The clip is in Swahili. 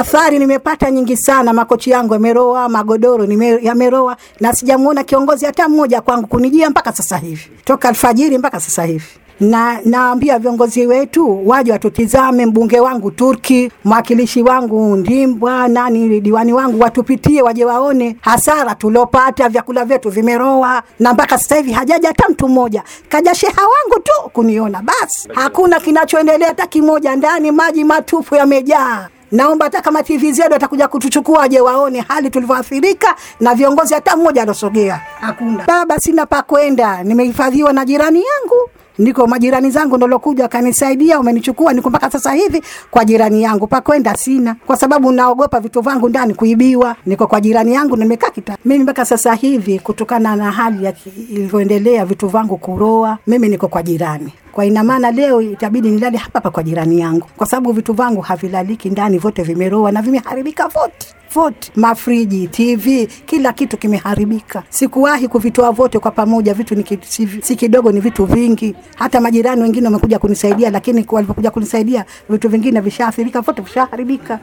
Athari nimepata nyingi sana, makochi yangu yameroa, magodoro yameroa, na sijamuona kiongozi hata mmoja kwangu kunijia mpaka sasa hivi, toka alfajiri mpaka sasa hivi na naambia viongozi wetu waje watutizame, mbunge wangu Turki, mwakilishi wangu Ndimbwa, nani diwani wangu watupitie, waje waone hasara tuliopata, vyakula vyetu vimeroa, na mpaka sasa hivi hajaja hata mtu mmoja, kaja sheha wangu tu kuniona, basi hakuna kinachoendelea hata kimoja. Ndani maji matupu yamejaa. Naomba hata kama TV zetu atakuja kutuchukua je, waone hali tulivyoathirika, na viongozi hata mmoja alosogea hakuna. Baba, sina pa kwenda, nimehifadhiwa na jirani yangu niko majirani zangu ndolokuja wakanisaidia, umenichukua niko mpaka sasa hivi kwa jirani yangu, pa kwenda sina, kwa sababu naogopa vitu vangu ndani kuibiwa. Niko kwa jirani yangu nimekaa kita mimi mpaka sasa hivi, kutokana na hali ya ilivyoendelea vitu vangu kuroa, mimi niko kwa jirani. Kwa ina maana leo itabidi nilale hapa hapa kwa jirani yangu, kwa sababu vitu vangu havilaliki ndani, vote vimeroa na vimeharibika vote vote, mafriji, TV, kila kitu kimeharibika. Sikuwahi kuvitoa vote kwa pamoja, vitu ni si kidogo, ni vitu vingi. Hata majirani wengine wamekuja kunisaidia, lakini walivyokuja kunisaidia vitu vingine vishaathirika, vote vishaharibika.